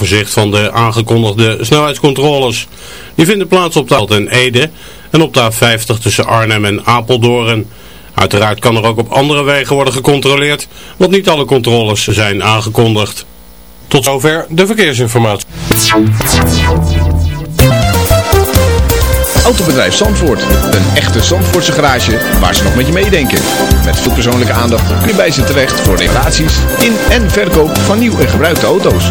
overzicht van de aangekondigde snelheidscontroles. Die vinden plaats op de en Ede en op de A50 tussen Arnhem en Apeldoorn. Uiteraard kan er ook op andere wegen worden gecontroleerd, want niet alle controles zijn aangekondigd. Tot zover de verkeersinformatie. Autobedrijf Zandvoort. Een echte Zandvoortse garage waar ze nog met je meedenken. Met veel persoonlijke aandacht kun je bij ze terecht voor reparaties in en verkoop van nieuw en gebruikte auto's.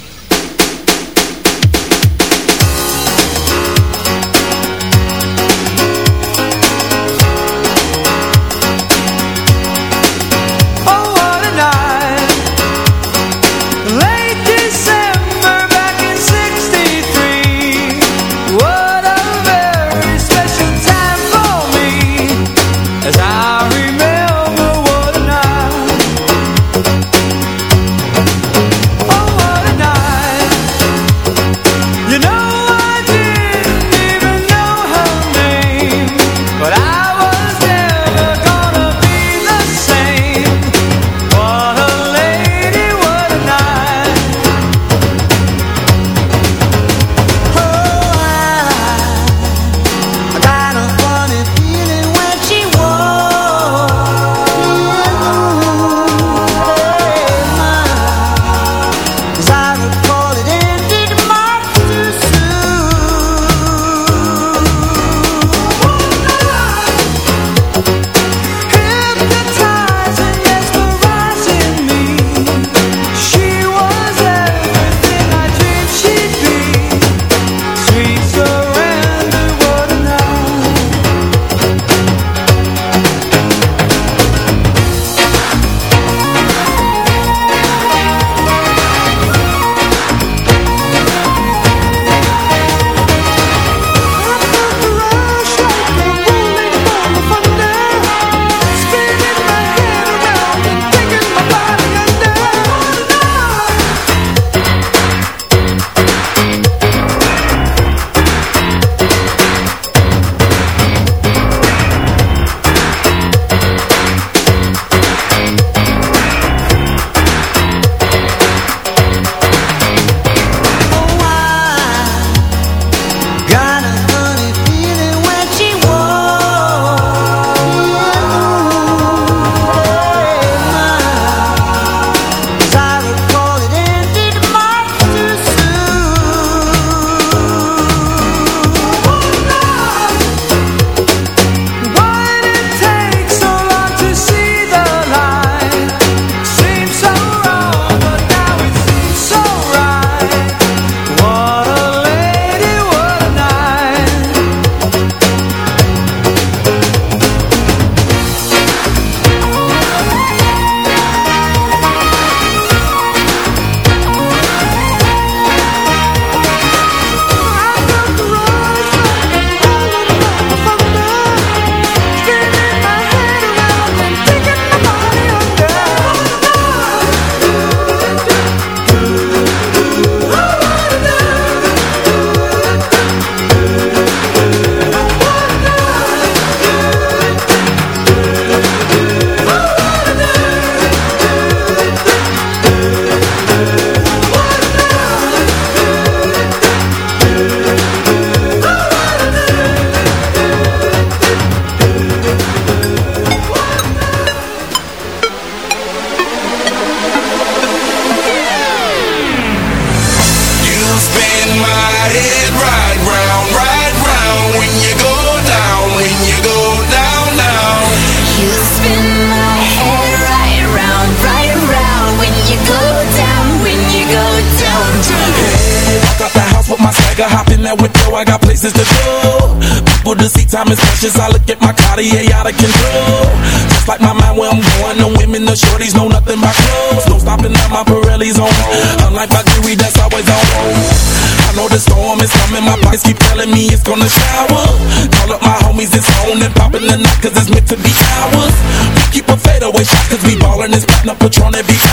Cause we ballin' this up Patron and be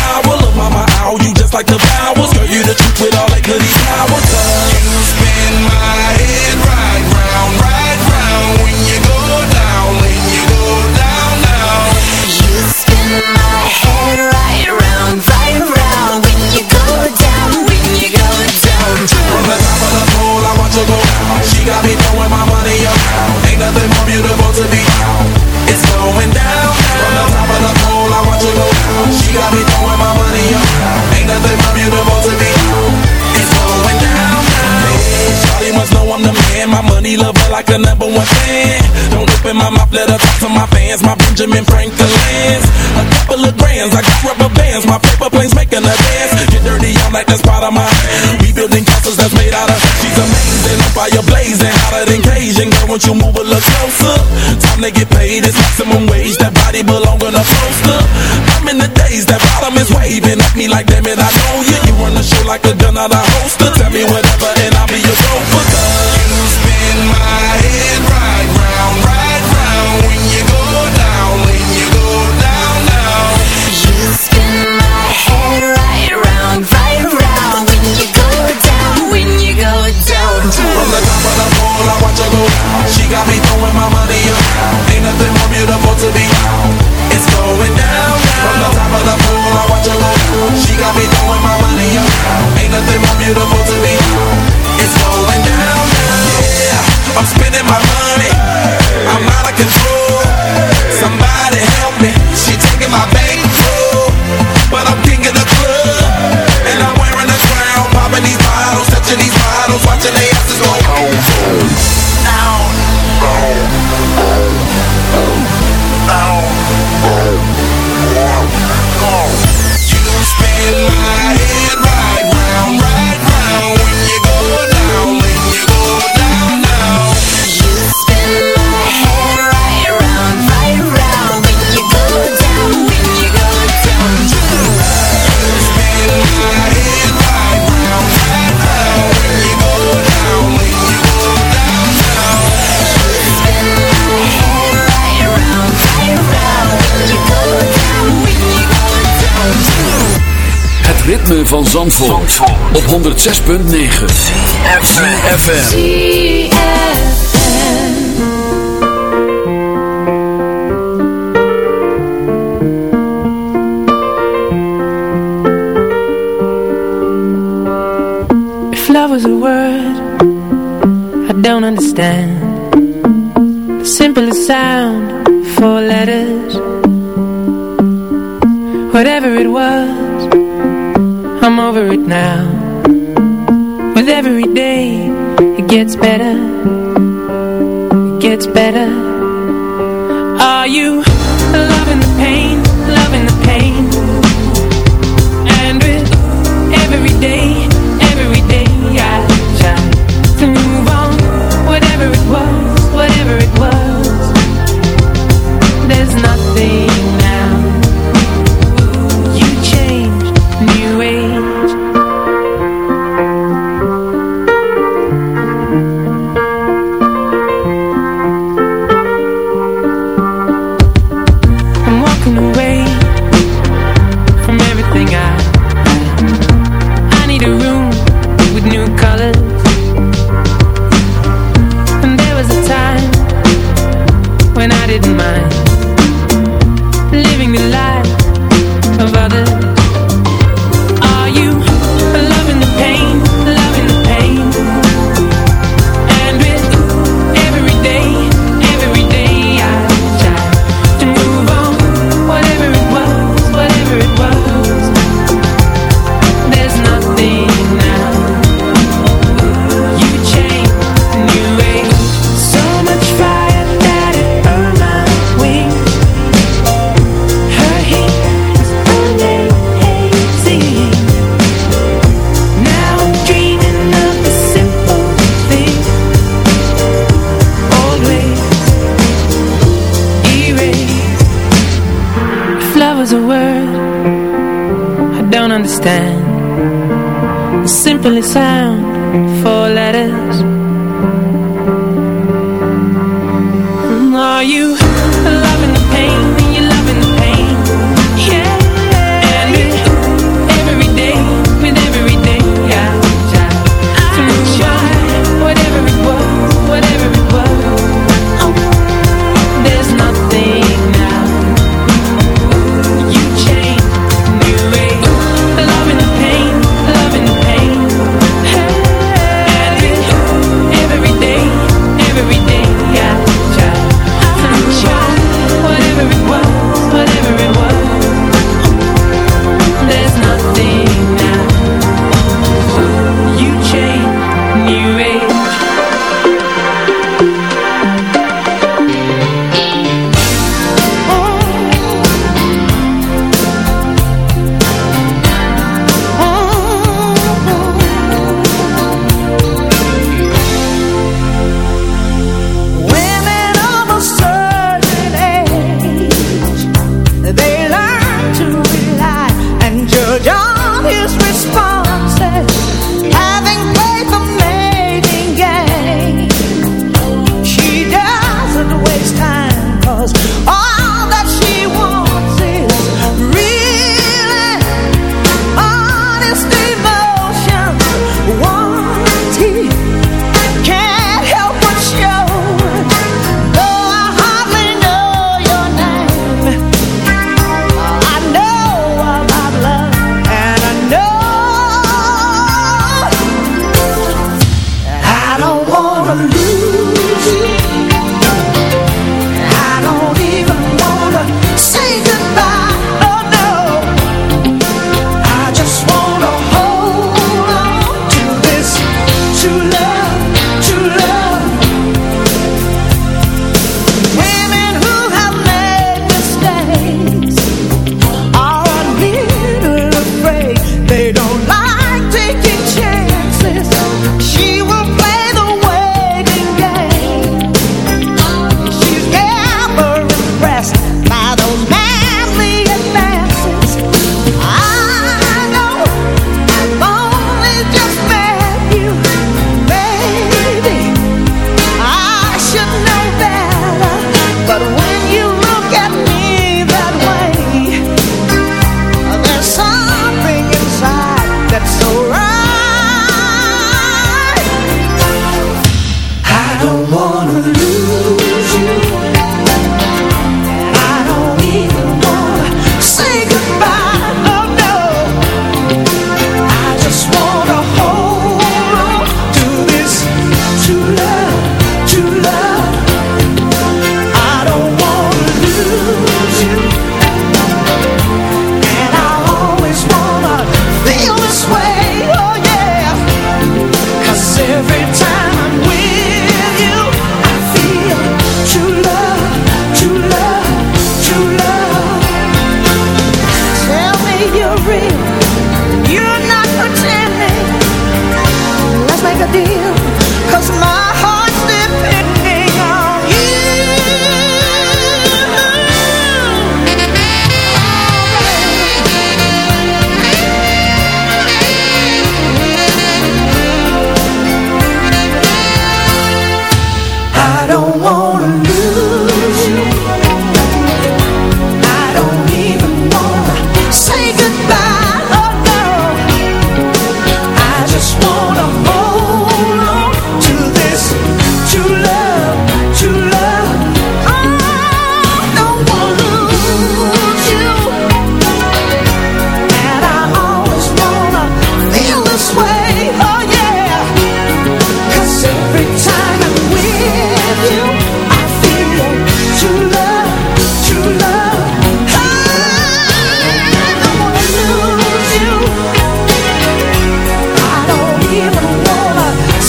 time I fled up to my fans, my Benjamin Franklin's. A couple of grands, I got rubber bands, my paper planes making a dance. Get dirty, I'm like that's part of my. We building castles that's made out of. She's amazing, I'm fire blazing, hotter than Cajun. Girl, won't you move a little closer? Time to get paid, it's maximum wage. That body belong on a poster. Zandvoort, Zandvoort. op 106.9 CFFM If love was a word I don't understand. The simplest side better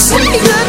Sweet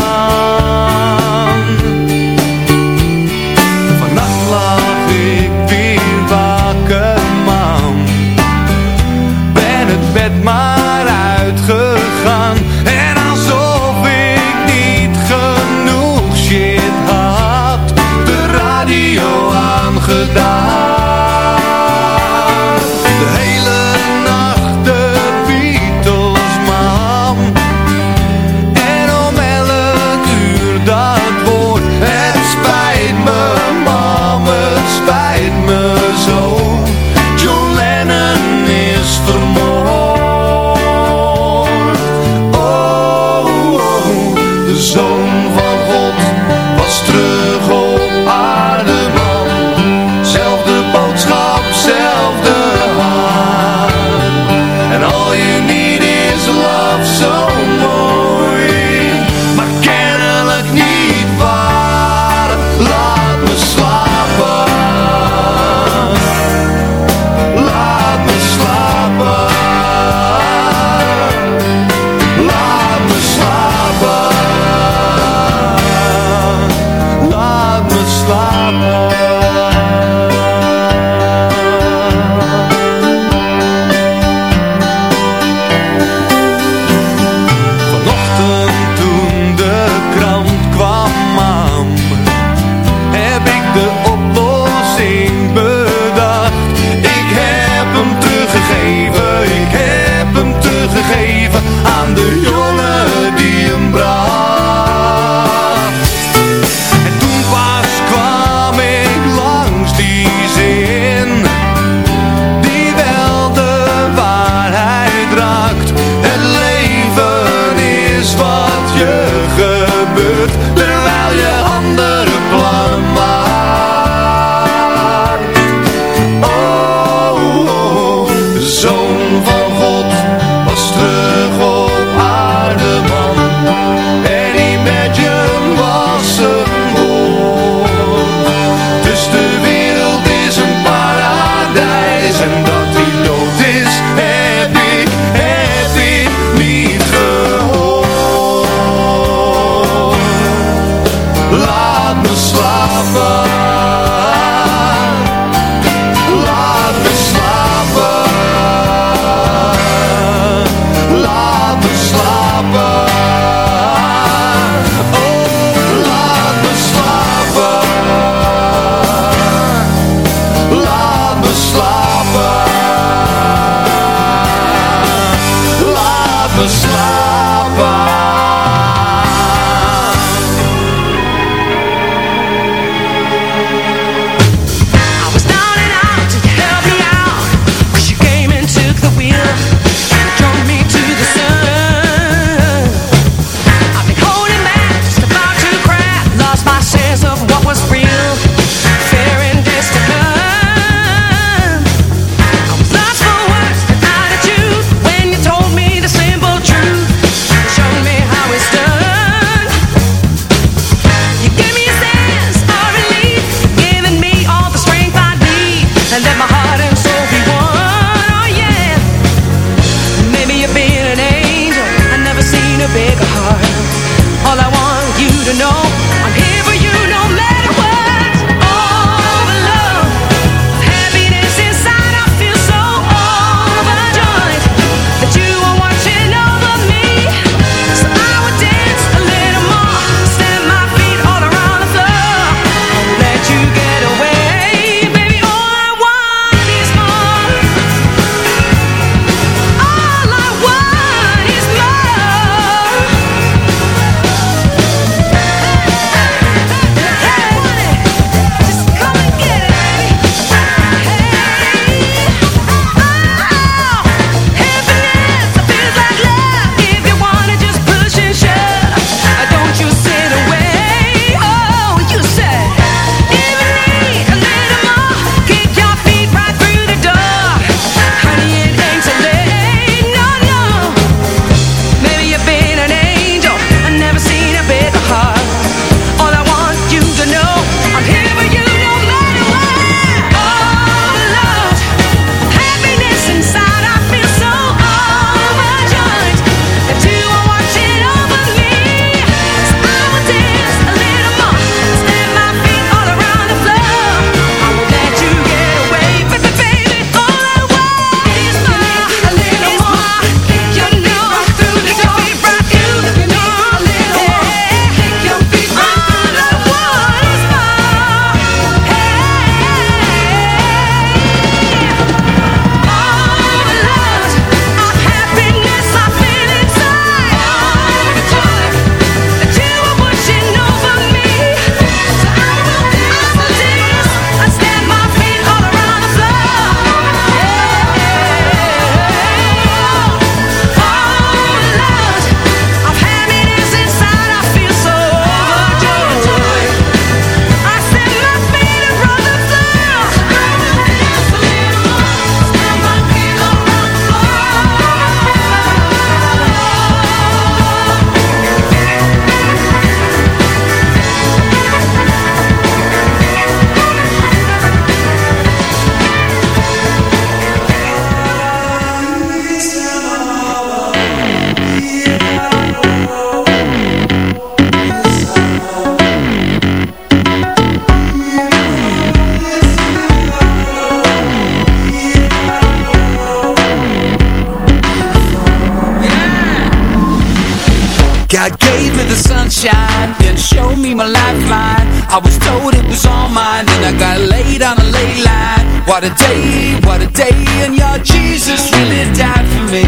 I got laid on a ley line. What a day, what a day, and your Jesus really died for me.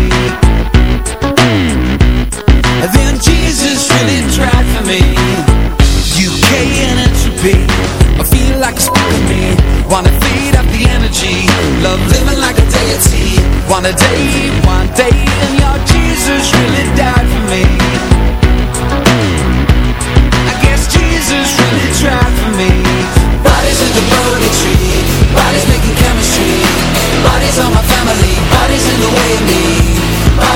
Then Jesus really tried for me. UK and entropy, I feel like it's fucking me. Wanna feed up the energy, love living like a deity. Wanna day, one day, and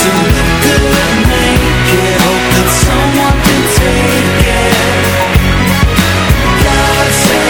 to look good hope that someone can take it. God save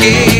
again.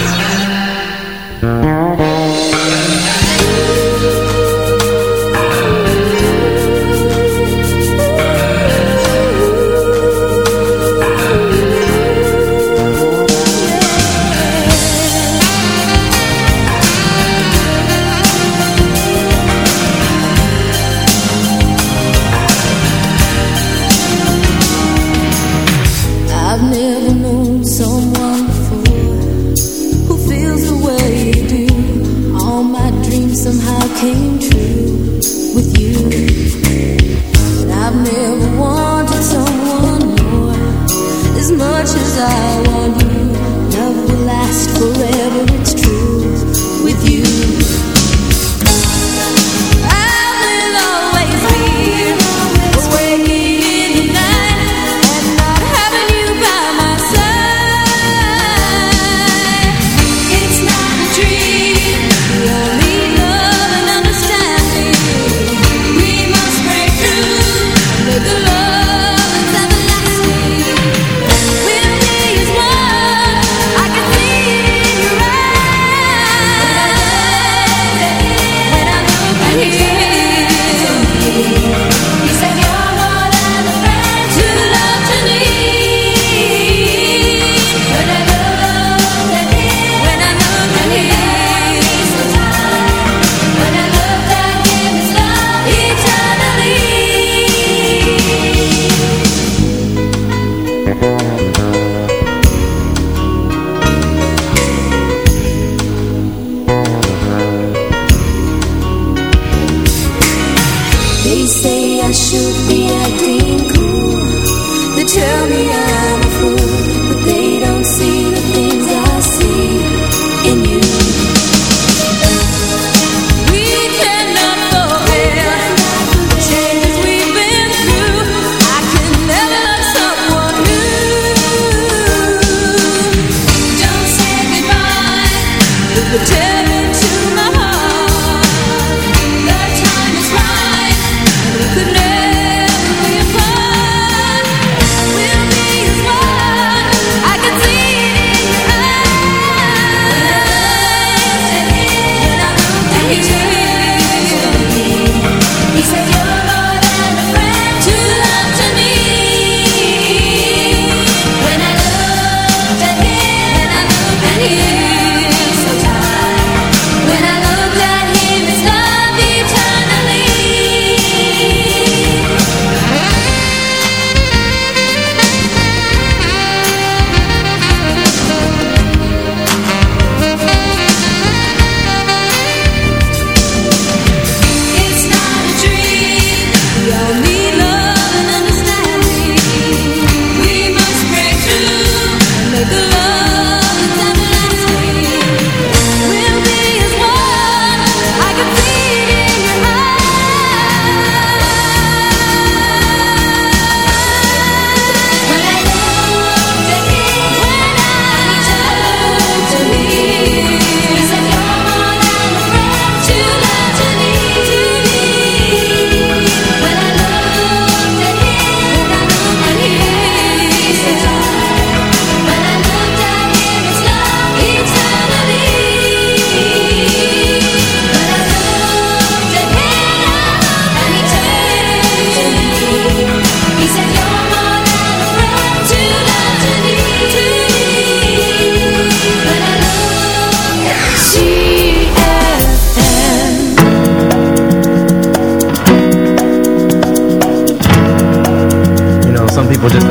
We'll just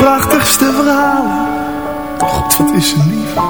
Prachtigste verhalen. God, wat is ze lief.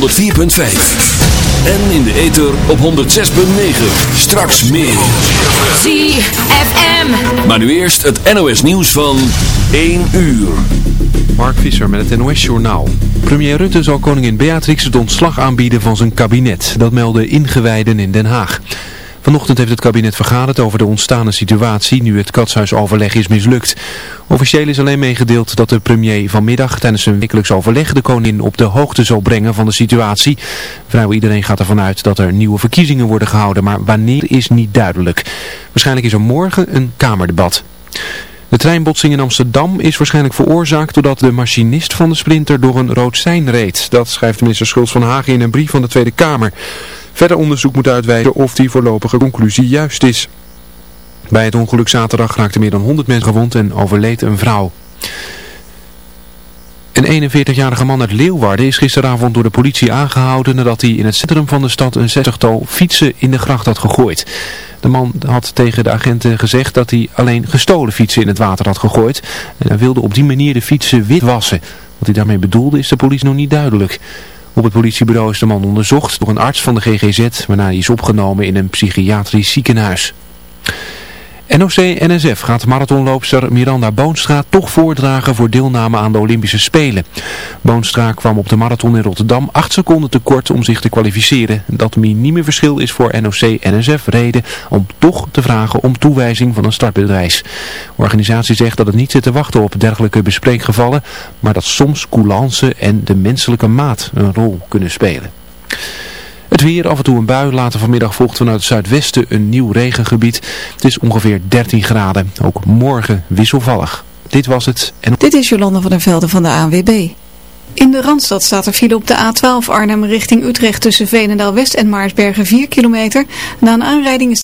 104.5. En in de ether op 106.9. Straks meer. ZFM. Maar nu eerst het NOS nieuws van 1 uur. Mark Visser met het NOS Journaal. Premier Rutte zal koningin Beatrix het ontslag aanbieden van zijn kabinet. Dat melden ingewijden in Den Haag. Vanochtend heeft het kabinet vergaderd over de ontstane situatie nu het katshuisoverleg is mislukt. Officieel is alleen meegedeeld dat de premier vanmiddag tijdens een wekelijks overleg de koningin op de hoogte zal brengen van de situatie. Vrijwel iedereen gaat ervan uit dat er nieuwe verkiezingen worden gehouden, maar wanneer is niet duidelijk. Waarschijnlijk is er morgen een kamerdebat. De treinbotsing in Amsterdam is waarschijnlijk veroorzaakt doordat de machinist van de sprinter door een rood sein reed. Dat schrijft minister Schultz van Hagen in een brief van de Tweede Kamer. Verder onderzoek moet uitwijzen of die voorlopige conclusie juist is. Bij het ongeluk zaterdag raakten meer dan 100 mensen gewond en overleed een vrouw. Een 41-jarige man uit Leeuwarden is gisteravond door de politie aangehouden nadat hij in het centrum van de stad een zestigtal fietsen in de gracht had gegooid. De man had tegen de agenten gezegd dat hij alleen gestolen fietsen in het water had gegooid. En hij wilde op die manier de fietsen wit wassen. Wat hij daarmee bedoelde is de politie nog niet duidelijk. Op het politiebureau is de man onderzocht door een arts van de GGZ, waarna hij is opgenomen in een psychiatrisch ziekenhuis. NOC-NSF gaat marathonloopster Miranda Boonstra toch voordragen voor deelname aan de Olympische Spelen. Boonstra kwam op de marathon in Rotterdam 8 seconden tekort om zich te kwalificeren. Dat minieme verschil is voor NOC-NSF reden om toch te vragen om toewijzing van een startbedrijf. De organisatie zegt dat het niet zit te wachten op dergelijke bespreekgevallen, maar dat soms coulance en de menselijke maat een rol kunnen spelen. Het weer, af en toe een bui. Later vanmiddag volgt vanuit het zuidwesten een nieuw regengebied. Het is ongeveer 13 graden. Ook morgen wisselvallig. Dit was het. En... Dit is Jolanda van der Velde van de ANWB. In de Randstad staat er file op de A12 Arnhem richting Utrecht tussen Veenendaal West en Maarsbergen 4 kilometer. Na een aanrijding is